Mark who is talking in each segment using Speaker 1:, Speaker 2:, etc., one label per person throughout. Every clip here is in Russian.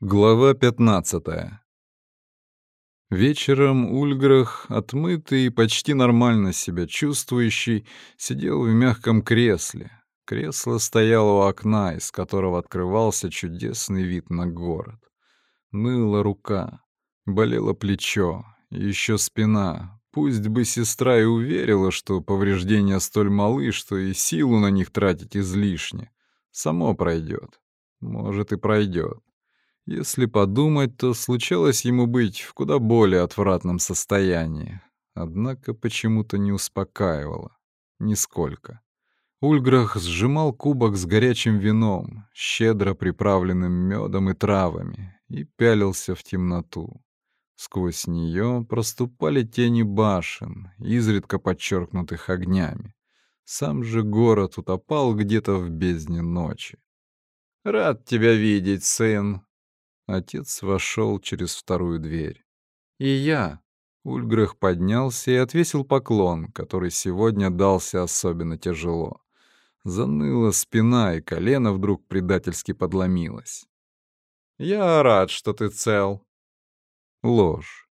Speaker 1: Глава 15 Вечером Ульграх, отмытый и почти нормально себя чувствующий, сидел в мягком кресле. Кресло стояло у окна, из которого открывался чудесный вид на город. Ныла рука, болело плечо, еще спина. Пусть бы сестра и уверила, что повреждения столь малы, что и силу на них тратить излишне. Само пройдет. Может, и пройдет. Если подумать, то случалось ему быть в куда более отвратном состоянии. Однако почему-то не успокаивало. Нисколько. Ульграх сжимал кубок с горячим вином, щедро приправленным медом и травами, и пялился в темноту. Сквозь нее проступали тени башен, изредка подчеркнутых огнями. Сам же город утопал где-то в бездне ночи. «Рад тебя видеть, сын», Отец вошел через вторую дверь. И я. Ульграх поднялся и отвесил поклон, который сегодня дался особенно тяжело. Заныла спина, и колено вдруг предательски подломилось. «Я рад, что ты цел». Ложь.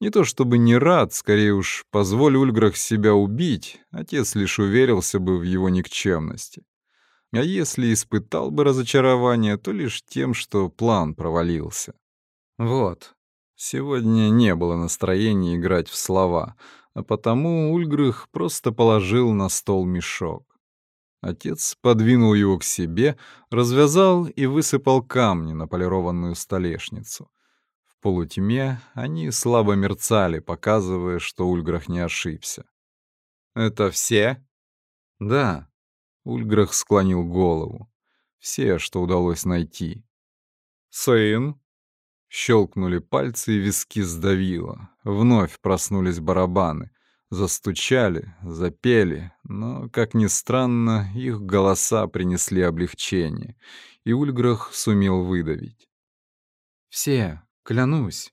Speaker 1: Не то чтобы не рад, скорее уж, позволь Ульграх себя убить, отец лишь уверился бы в его никчемности. А если испытал бы разочарование, то лишь тем, что план провалился. Вот. Сегодня не было настроения играть в слова, а потому Ульгрых просто положил на стол мешок. Отец подвинул его к себе, развязал и высыпал камни на полированную столешницу. В полутьме они слабо мерцали, показывая, что Ульграх не ошибся. «Это все?» «Да», Ульграх склонил голову. Все, что удалось найти. «Сын?» Щелкнули пальцы, и виски сдавило. Вновь проснулись барабаны. Застучали, запели, но, как ни странно, их голоса принесли облегчение, и Ульграх сумел выдавить. «Все, клянусь».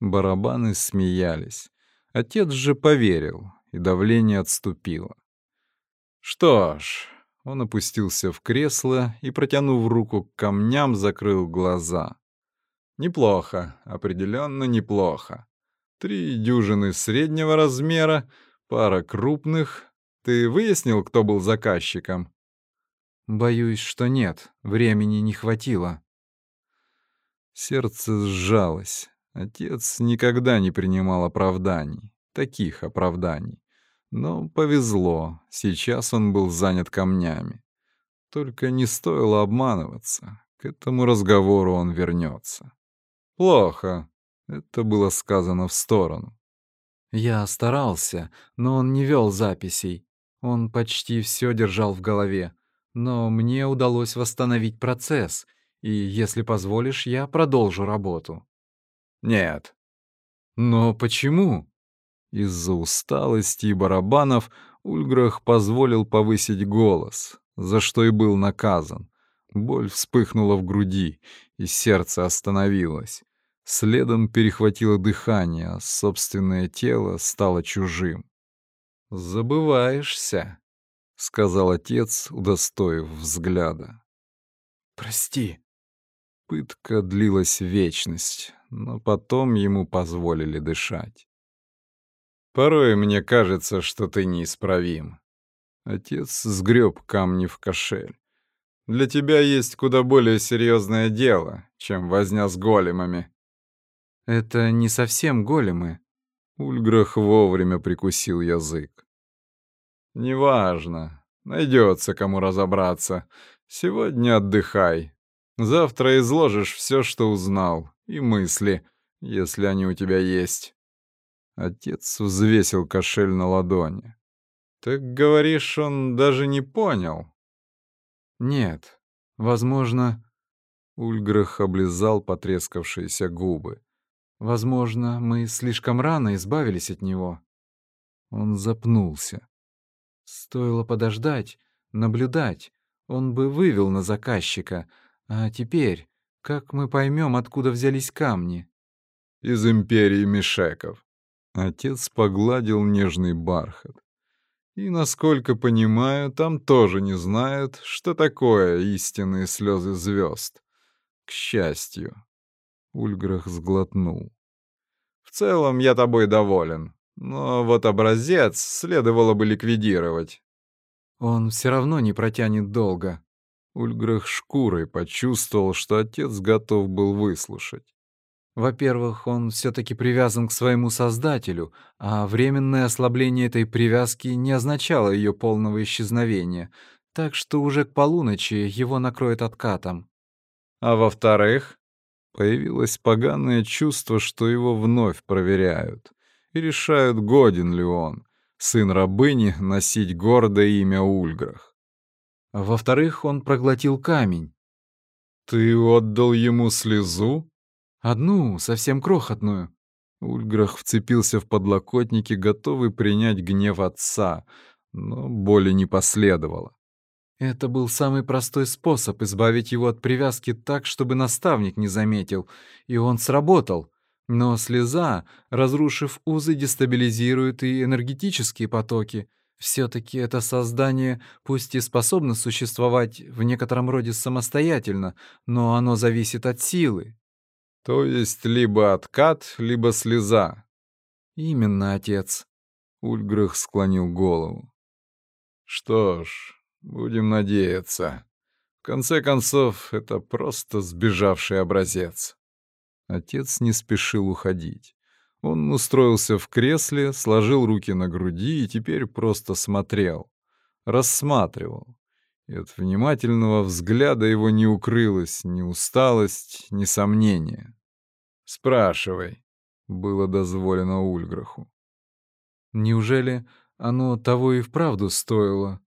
Speaker 1: Барабаны смеялись. Отец же поверил, и давление отступило. «Что ж, он опустился в кресло и, протянув руку к камням, закрыл глаза. Неплохо, определенно неплохо. Три дюжины среднего размера, пара крупных. Ты выяснил, кто был заказчиком? Боюсь, что нет, времени не хватило. Сердце сжалось. Отец никогда не принимал оправданий, таких оправданий. Но повезло, сейчас он был занят камнями. Только не стоило обманываться, к этому разговору он вернется. Плохо, это было сказано в сторону. Я старался, но он не вел записей. Он почти все держал в голове. Но мне удалось восстановить процесс, и, если позволишь, я продолжу работу. Нет. Но почему? Из-за усталости и барабанов Ульграх позволил повысить голос, за что и был наказан. Боль вспыхнула в груди, и сердце остановилось. Следом перехватило дыхание, а собственное тело стало чужим. «Забываешься», — сказал отец, удостоив взгляда. «Прости». Пытка длилась вечность, но потом ему позволили дышать. Порой мне кажется, что ты неисправим. Отец сгреб камни в кошель. Для тебя есть куда более серьезное дело, чем возня с големами. Это не совсем големы. Ульграх вовремя прикусил язык. Неважно. Найдется кому разобраться. Сегодня отдыхай. Завтра изложишь все, что узнал, и мысли, если они у тебя есть. Отец взвесил кошель на ладони. «Так говоришь, он даже не понял?» «Нет. Возможно...» Ульграх облизал потрескавшиеся губы. «Возможно, мы слишком рано избавились от него». Он запнулся. «Стоило подождать, наблюдать. Он бы вывел на заказчика. А теперь, как мы поймем, откуда взялись камни?» «Из империи Мишеков», Отец погладил нежный бархат. И, насколько понимаю, там тоже не знают, что такое истинные слезы звезд. К счастью. Ульграх сглотнул. «В целом я тобой доволен, но вот образец следовало бы ликвидировать».
Speaker 2: «Он все равно не протянет долго».
Speaker 1: Ульграх шкурой почувствовал, что отец готов был выслушать.
Speaker 2: Во-первых, он все-таки привязан к своему создателю, а временное ослабление этой привязки не означало ее полного исчезновения, так что уже к полуночи его накроет откатом.
Speaker 1: А во-вторых, появилось поганое чувство, что его вновь проверяют и решают, годен ли он, сын рабыни, носить гордое имя Ульграх.
Speaker 2: А во-вторых, он проглотил камень.
Speaker 1: «Ты отдал ему слезу?»
Speaker 2: «Одну, совсем крохотную».
Speaker 1: Ульграх вцепился в подлокотники, готовый принять гнев отца, но боли не последовало.
Speaker 2: Это был самый простой способ избавить его от привязки так, чтобы наставник не заметил, и он сработал. Но слеза, разрушив узы, дестабилизирует и энергетические потоки. Все-таки это создание, пусть и способно существовать в некотором роде самостоятельно, но оно зависит от силы.
Speaker 1: То есть либо откат, либо слеза.
Speaker 2: Именно, отец.
Speaker 1: Ульграх склонил голову. Что ж, Будем надеяться. В конце концов, это просто сбежавший образец. Отец не спешил уходить. Он устроился в кресле, сложил руки на груди и теперь просто смотрел. Рассматривал. И от внимательного взгляда его не укрылась ни усталость, ни сомнение. «Спрашивай», — было дозволено Ульграху.
Speaker 2: «Неужели оно того и вправду стоило?»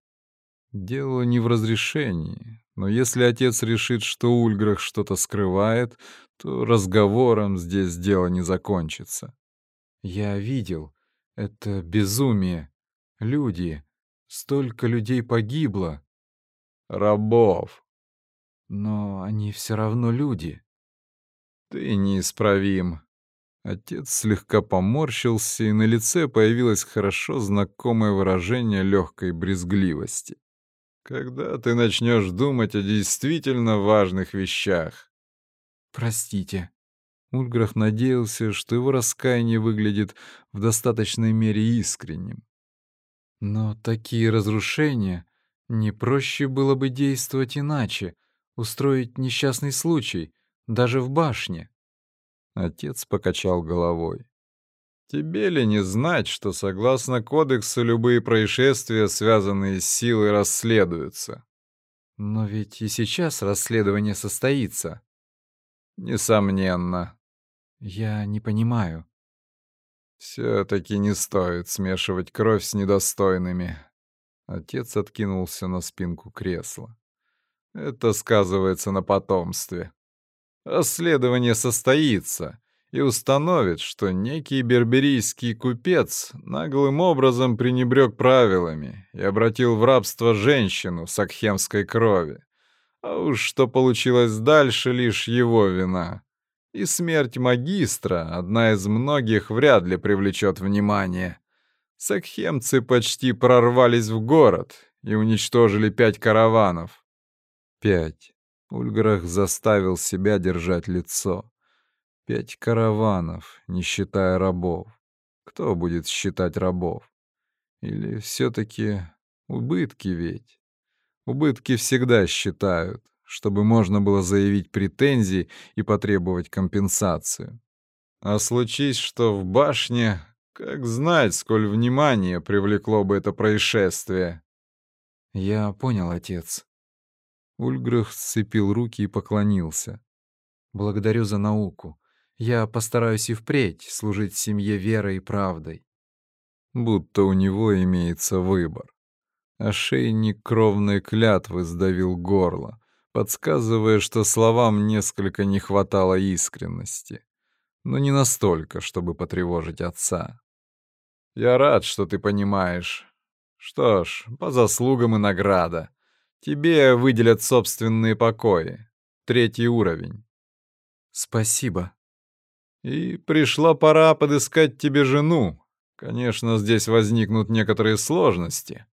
Speaker 1: Дело не в разрешении, но если отец решит, что Ульграх что-то скрывает, то разговором здесь дело не закончится.
Speaker 2: Я видел. Это безумие. Люди. Столько людей погибло.
Speaker 1: Рабов.
Speaker 2: Но они все равно люди.
Speaker 1: Ты неисправим. Отец слегка поморщился, и на лице появилось хорошо знакомое выражение легкой брезгливости. Когда ты начнешь думать о действительно важных вещах?
Speaker 2: Простите. Ульграх надеялся, что его раскаяние выглядит в достаточной мере искренним. Но такие разрушения не проще было бы действовать иначе, устроить несчастный случай, даже в башне.
Speaker 1: Отец покачал головой. Тебе ли не знать, что согласно кодексу любые происшествия, связанные с силой, расследуются?
Speaker 2: Но ведь и сейчас расследование состоится.
Speaker 1: Несомненно.
Speaker 2: Я не понимаю.
Speaker 1: Все-таки не стоит смешивать кровь с недостойными. Отец откинулся на спинку кресла. Это сказывается на потомстве. Расследование состоится, и установит, что некий берберийский купец наглым образом пренебрег правилами и обратил в рабство женщину с акхемской крови. А уж что получилось дальше, лишь его вина. И смерть магистра, одна из многих, вряд ли привлечет внимание. Сакхемцы почти прорвались в город и уничтожили пять караванов. Пять. Ульграх заставил себя держать лицо. Пять караванов, не считая рабов. Кто будет считать рабов? Или все-таки убытки ведь? Убытки всегда считают, чтобы можно было заявить претензии и потребовать компенсацию. А случись, что в башне, как знать, сколь внимания привлекло бы это происшествие.
Speaker 2: Я понял, отец.
Speaker 1: Ульграх сцепил руки и поклонился.
Speaker 2: Благодарю за науку. Я постараюсь и впредь служить семье верой и правдой.
Speaker 1: Будто у него имеется выбор. Ошейник кровной клятвы сдавил горло, подсказывая, что словам несколько не хватало искренности. Но не настолько, чтобы потревожить отца. «Я рад, что ты понимаешь. Что ж, по заслугам и награда. Тебе выделят собственные покои. Третий уровень».
Speaker 2: «Спасибо»,
Speaker 1: и пришла пора подыскать тебе жену. Конечно, здесь возникнут некоторые сложности.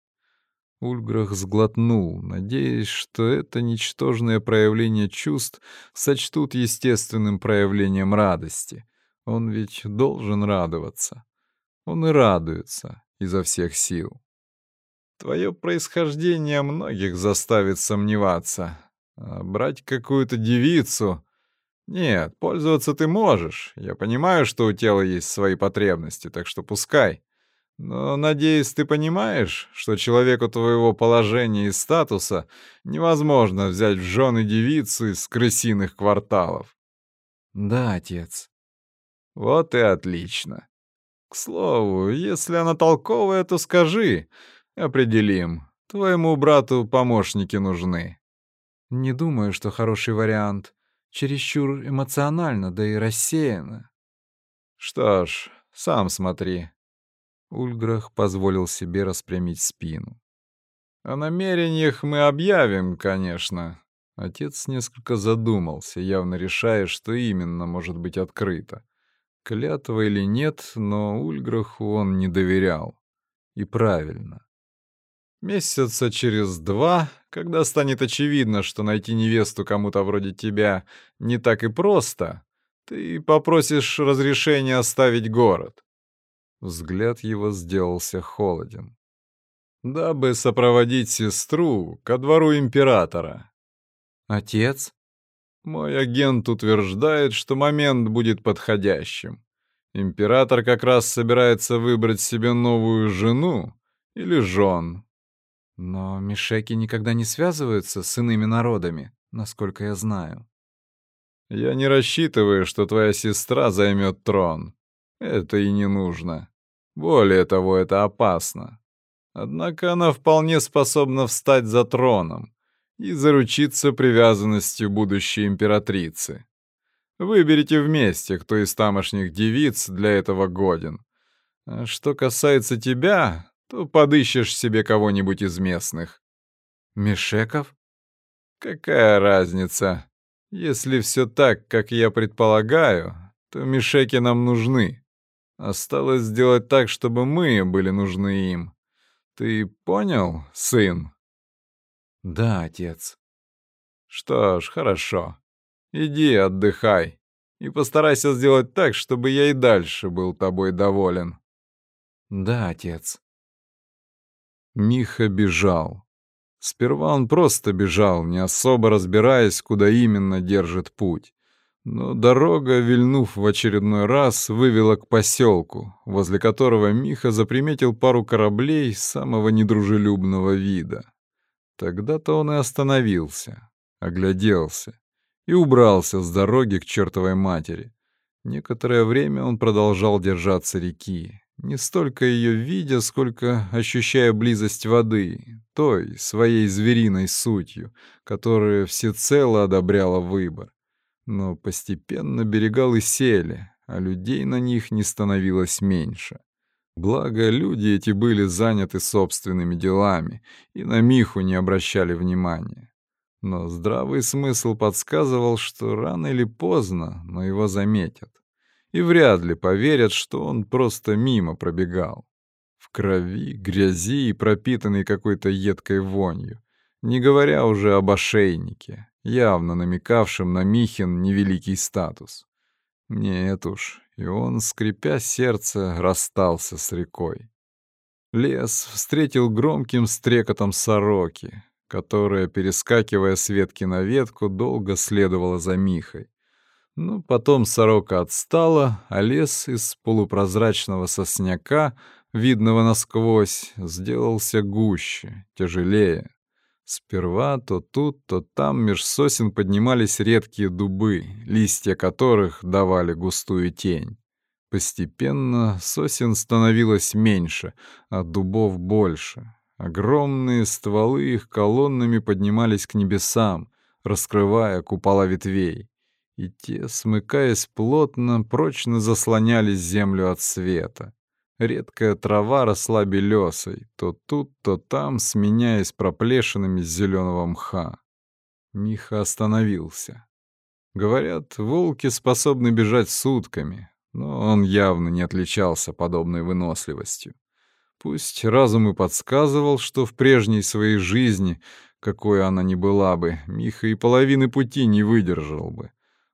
Speaker 1: Ульграх сглотнул, надеясь, что это ничтожное проявление чувств сочтут естественным проявлением радости. Он ведь должен радоваться. Он и радуется изо всех сил. Твое происхождение многих заставит сомневаться. А брать какую-то девицу... Нет, пользоваться ты можешь. Я понимаю, что у тела есть свои потребности, так что пускай. Но, надеюсь, ты понимаешь, что человеку твоего положения и статуса невозможно взять в жены девицу из крысиных кварталов.
Speaker 2: Да, отец.
Speaker 1: Вот и отлично. К слову, если она толковая, то скажи. Определим. Твоему брату помощники нужны.
Speaker 2: Не думаю, что хороший вариант. Чересчур эмоционально, да и рассеяно.
Speaker 1: Что ж, сам смотри. Ульграх позволил себе распрямить спину. «О намерениях мы объявим, конечно». Отец несколько задумался, явно решая, что именно может быть открыто. Клятва или нет, но Ульграху он не доверял. И правильно. Месяца через два, когда станет очевидно, что найти невесту кому-то вроде тебя не так и просто, ты попросишь разрешения оставить город. Взгляд его сделался холоден. «Дабы сопроводить сестру ко двору императора».
Speaker 2: «Отец?»
Speaker 1: «Мой агент утверждает, что момент будет подходящим. Император как раз собирается выбрать себе новую жену или жен».
Speaker 2: «Но мишеки никогда не связываются с иными народами, насколько я знаю».
Speaker 1: «Я не рассчитываю, что твоя сестра займет трон. Это и не нужно. Более того, это опасно. Однако она вполне способна встать за троном и заручиться привязанностью будущей императрицы. Выберите вместе, кто из тамошних девиц для этого годен. А что касается тебя, то подыщешь себе кого-нибудь из местных.
Speaker 2: Мишеков?
Speaker 1: Какая разница? Если все так, как я предполагаю, то мишеки нам нужны. Осталось сделать так, чтобы мы были нужны им. Ты понял, сын?
Speaker 2: Да, отец.
Speaker 1: Что ж, хорошо. Иди отдыхай. И постарайся сделать так, чтобы я и дальше был тобой доволен.
Speaker 2: Да, отец.
Speaker 1: Миха бежал. Сперва он просто бежал, не особо разбираясь, куда именно держит путь. Но дорога, вильнув в очередной раз, вывела к поселку, возле которого Миха заприметил пару кораблей самого недружелюбного вида. Тогда-то он и остановился, огляделся и убрался с дороги к чертовой матери. Некоторое время он продолжал держаться реки, не столько ее видя, сколько ощущая близость воды, той, своей звериной сутью, которая всецело одобряла выбор. Но постепенно берега лысели, а людей на них не становилось меньше. Благо, люди эти были заняты собственными делами и на Миху не обращали внимания. Но здравый смысл подсказывал, что рано или поздно, но его заметят. И вряд ли поверят, что он просто мимо пробегал. В крови, грязи и пропитанный какой-то едкой вонью. Не говоря уже об ошейнике, явно намекавшим на Михин невеликий статус. Нет уж, и он, скрипя сердце, расстался с рекой. Лес встретил громким стрекотом сороки, которая, перескакивая с ветки на ветку, долго следовала за Михой. Но потом сорока отстала, а лес из полупрозрачного сосняка, видного насквозь, сделался гуще, тяжелее. Сперва то тут, то там меж сосен поднимались редкие дубы, листья которых давали густую тень. Постепенно сосен становилось меньше, а дубов больше. Огромные стволы их колоннами поднимались к небесам, раскрывая купола ветвей. И те, смыкаясь плотно, прочно заслоняли землю от света. Редкая трава росла белесой, то тут, то там, сменяясь проплешинами зеленого мха. Миха остановился. Говорят, волки способны бежать сутками, но он явно не отличался подобной выносливостью. Пусть разум и подсказывал, что в прежней своей жизни, какой она ни была бы, Миха и половины пути не выдержал бы.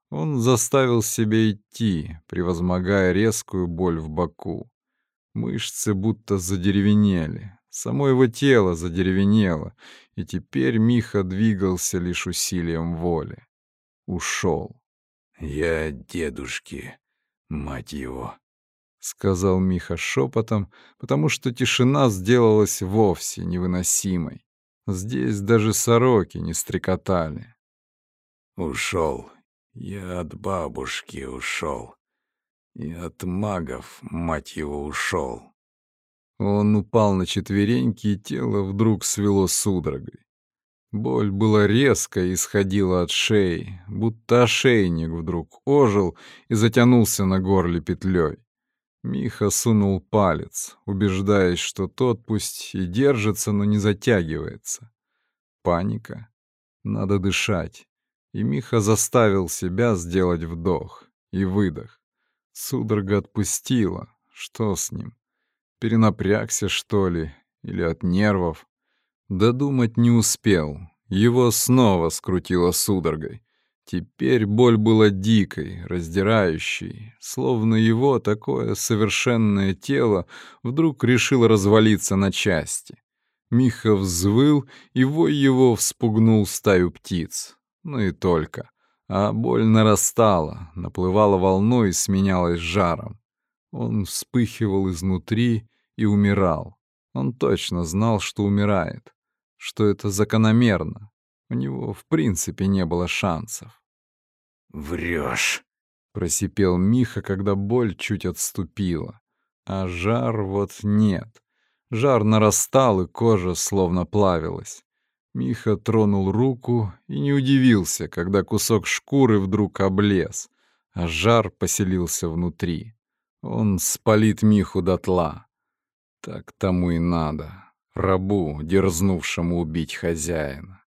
Speaker 1: Он заставил себя идти, превозмогая резкую боль в боку. Мышцы будто задеревенели, само его тело задеревенело, и теперь Миха двигался лишь усилием воли. Ушел.
Speaker 3: «Я дедушки, мать его», —
Speaker 1: сказал Миха шепотом, потому что тишина сделалась вовсе невыносимой. Здесь даже сороки не стрекотали.
Speaker 3: «Ушел. Я от бабушки ушел. И от магов, мать его, ушел.
Speaker 1: Он упал на четвереньки, и тело вдруг свело судорогой. Боль была резкая и исходила от шеи, будто ошейник вдруг ожил и затянулся на горле петлей. Миха сунул палец, убеждаясь, что тот пусть и держится, но не затягивается. Паника. Надо дышать. И Миха заставил себя сделать вдох и выдох. Судорога отпустила. Что с ним? Перенапрягся, что ли? Или от нервов? Додумать не успел. Его снова скрутило судорогой. Теперь боль была дикой, раздирающей, словно его такое совершенное тело вдруг решило развалиться на части. Миха взвыл, и вой его вспугнул стаю птиц. Ну и только а боль нарастала, наплывала волной и сменялась жаром. Он вспыхивал изнутри и умирал. Он точно знал, что умирает, что это закономерно. У него в принципе не было шансов.
Speaker 3: «Врешь!»
Speaker 1: — просипел Миха, когда боль чуть отступила. А жар вот нет. Жар нарастал, и кожа словно плавилась. Миха тронул руку и не удивился, когда кусок шкуры вдруг облез, а жар поселился внутри. Он спалит Миху дотла. Так тому и надо, рабу, дерзнувшему убить хозяина.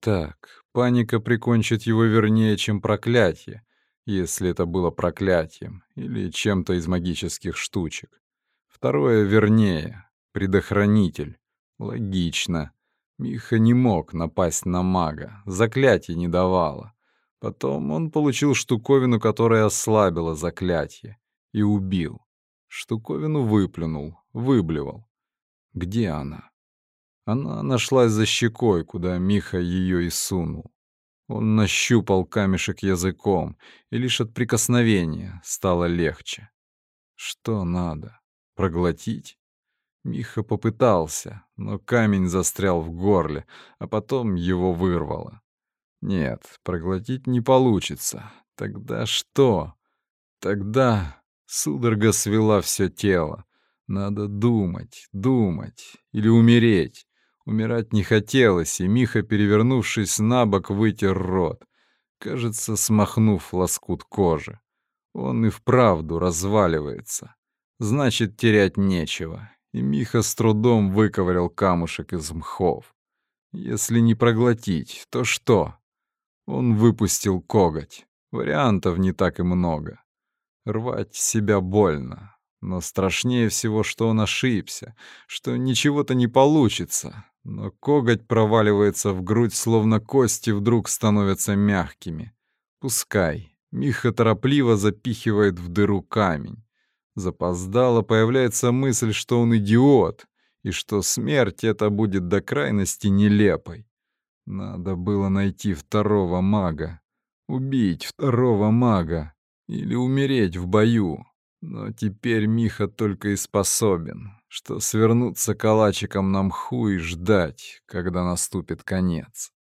Speaker 1: Так, паника прикончит его вернее, чем проклятие, если это было проклятием или чем-то из магических штучек. Второе вернее, предохранитель. Логично. Миха не мог напасть на мага, заклятие не давало. Потом он получил штуковину, которая ослабила заклятие, и убил. Штуковину выплюнул, выблевал. Где она? Она нашлась за щекой, куда Миха ее и сунул. Он нащупал камешек языком, и лишь от прикосновения стало легче. Что надо? Проглотить? Миха попытался, но камень застрял в горле, а потом его вырвало. Нет, проглотить не получится. Тогда что? Тогда судорога свела все тело. Надо думать, думать или умереть. Умирать не хотелось, и Миха, перевернувшись на бок, вытер рот, кажется, смахнув лоскут кожи. Он и вправду разваливается. Значит, терять нечего, и Миха с трудом выковырял камушек из мхов. Если не проглотить, то что? Он выпустил коготь. Вариантов не так и много. Рвать себя больно. Но страшнее всего, что он ошибся, что ничего-то не получится. Но коготь проваливается в грудь, словно кости вдруг становятся мягкими. Пускай. Миха торопливо запихивает в дыру камень. Запоздало появляется мысль, что он идиот, и что смерть эта будет до крайности нелепой. Надо было найти второго мага, убить второго мага или умереть в бою. Но теперь Миха только и способен, что свернуться калачиком на мху и ждать, когда наступит конец.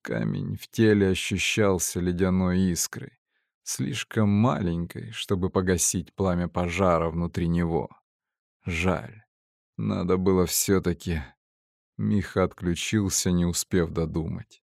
Speaker 1: Камень в теле ощущался ледяной искрой слишком маленькой, чтобы погасить пламя пожара внутри него. Жаль. Надо было все таки Миха отключился, не успев додумать.